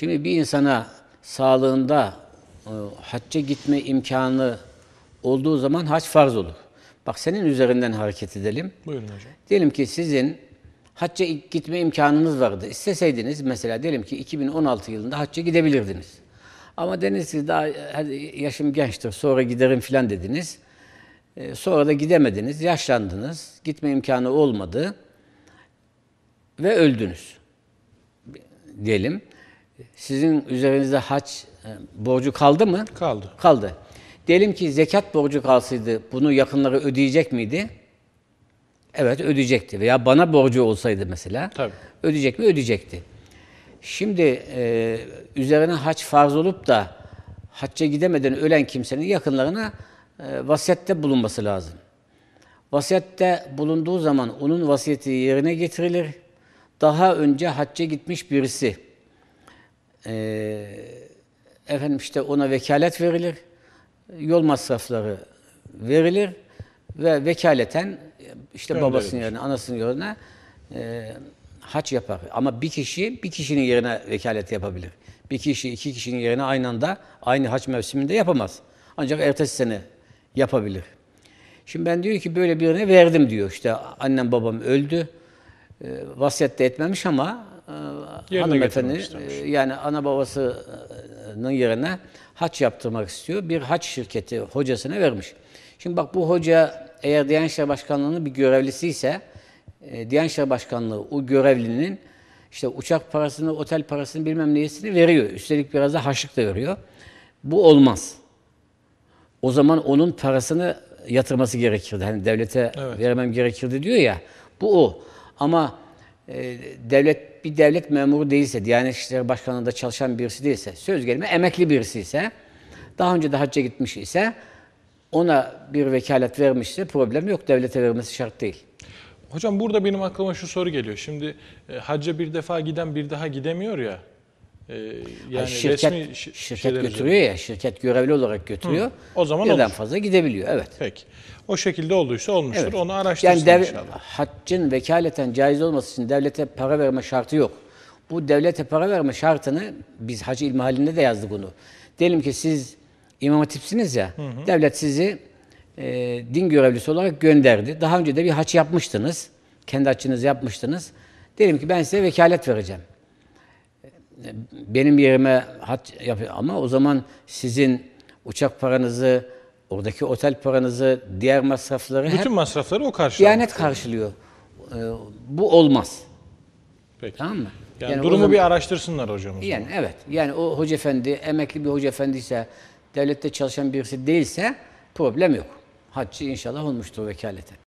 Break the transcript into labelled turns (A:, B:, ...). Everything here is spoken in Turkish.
A: Şimdi bir insana sağlığında e, hacca gitme imkanı olduğu zaman hac farz olur. Bak senin üzerinden hareket edelim.
B: Buyurun hocam.
A: Diyelim ki sizin hacca gitme imkanınız vardı. İsteseydiniz mesela diyelim ki 2016 yılında hacca gidebilirdiniz. Ama dediniz ki daha hadi yaşım gençtir sonra giderim filan dediniz. Ee, Sonra da gidemediniz, yaşlandınız, gitme imkanı olmadı ve öldünüz diyelim. Sizin üzerinizde hac e, borcu kaldı mı?
B: Kaldı.
A: Kaldı. Diyelim ki zekat borcu kalsaydı bunu yakınları ödeyecek miydi? Evet ödeyecekti. Veya bana borcu olsaydı mesela
B: Tabii.
A: ödeyecek mi? Ödeyecekti. Şimdi e, üzerine hac farz olup da hacca gidemeden ölen kimsenin yakınlarına e, vasiyette bulunması lazım. Vasiyette bulunduğu zaman onun vasiyeti yerine getirilir. Daha önce hacca gitmiş birisi e, efendim işte ona vekalet verilir. Yol masrafları verilir ve vekaleten işte
B: Gönderilir.
A: babasının yerine, anasının yerine e, hac yapar. Ama bir kişi bir kişinin yerine vekalet yapabilir. Bir kişi iki kişinin yerine aynı anda aynı hac mevsiminde yapamaz. Ancak ertesi sene yapabilir. Şimdi ben diyor ki böyle birine verdim diyor. İşte annem babam öldü. E, vasiyet de etmemiş ama e,
B: Yerine
A: hanımefendi e, yani ana babasının yerine haç yaptırmak istiyor. Bir haç şirketi hocasına vermiş. Şimdi bak bu hoca eğer Diyanet İşleri Başkanlığı'nın bir görevlisi ise e, Diyanet İşleri Başkanlığı o görevlinin işte uçak parasını, otel parasını bilmem neyesini veriyor. Üstelik biraz da haçlık da veriyor. Bu olmaz. O zaman onun parasını yatırması gerekirdi. Hani devlete
B: Evet.
A: vermem gerekirdi diyor ya. Bu o. Ama e, devlet bir devlet memuru değilse, Diyanet İşleri Başkanlığı'nda çalışan birisi değilse, söz gelimi emekli birisi ise, daha önce de hacca gitmiş ise ona bir vekalet vermişse problem yok. Devlete vermesi şart değil.
B: Hocam burada benim aklıma şu soru geliyor. Şimdi e, hacca bir defa giden bir daha gidemiyor ya. E, yani
A: Yani şirket
B: resmi şi-
A: şirket götürüyor ya, şirket görevli olarak götürüyor.
B: O zaman
A: birden
B: olur.
A: fazla gidebiliyor. Evet.
B: Peki. O şekilde olduysa olmuştur.
A: Evet.
B: Onu araştırsın
A: yani dev,
B: inşallah.
A: haccın vekaleten caiz olması için devlete para verme şartı yok. Bu devlete para verme şartını biz Hacı İlmi halinde de yazdık bunu. Diyelim ki siz imam hatipsiniz ya, devlet sizi e, din görevlisi olarak gönderdi. Daha önce de bir haç yapmıştınız. Kendi haccınızı yapmıştınız. Diyelim ki ben size vekalet vereceğim. Benim yerime hac yapıyor ama o zaman sizin uçak paranızı, oradaki otel paranızı, diğer masrafları hep
B: Bütün masrafları o karşılıyor.
A: Diyanet karşılıyor. Ee, bu olmaz.
B: Peki.
A: Tamam mı?
B: Yani,
A: o
B: durumu
A: zaman-
B: bir araştırsınlar hocam. o zaman.
A: yani evet. Yani o hoca efendi emekli bir hoca efendi ise devlette çalışan birisi değilse problem yok. Haccı inşallah olmuştur vekaleten.